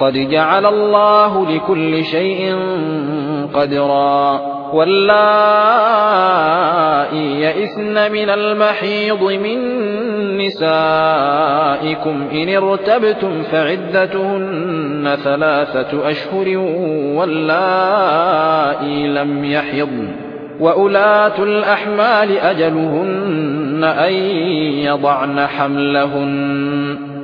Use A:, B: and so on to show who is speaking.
A: قد جعل الله لكل شيء قدرا. واللائي يئسن من المحيض من نسائكم إن ارتبتم فعدتهن ثلاثة أشهر واللائي لم يحضن. وأولاة الأحمال أجلهن أن يضعن حملهن.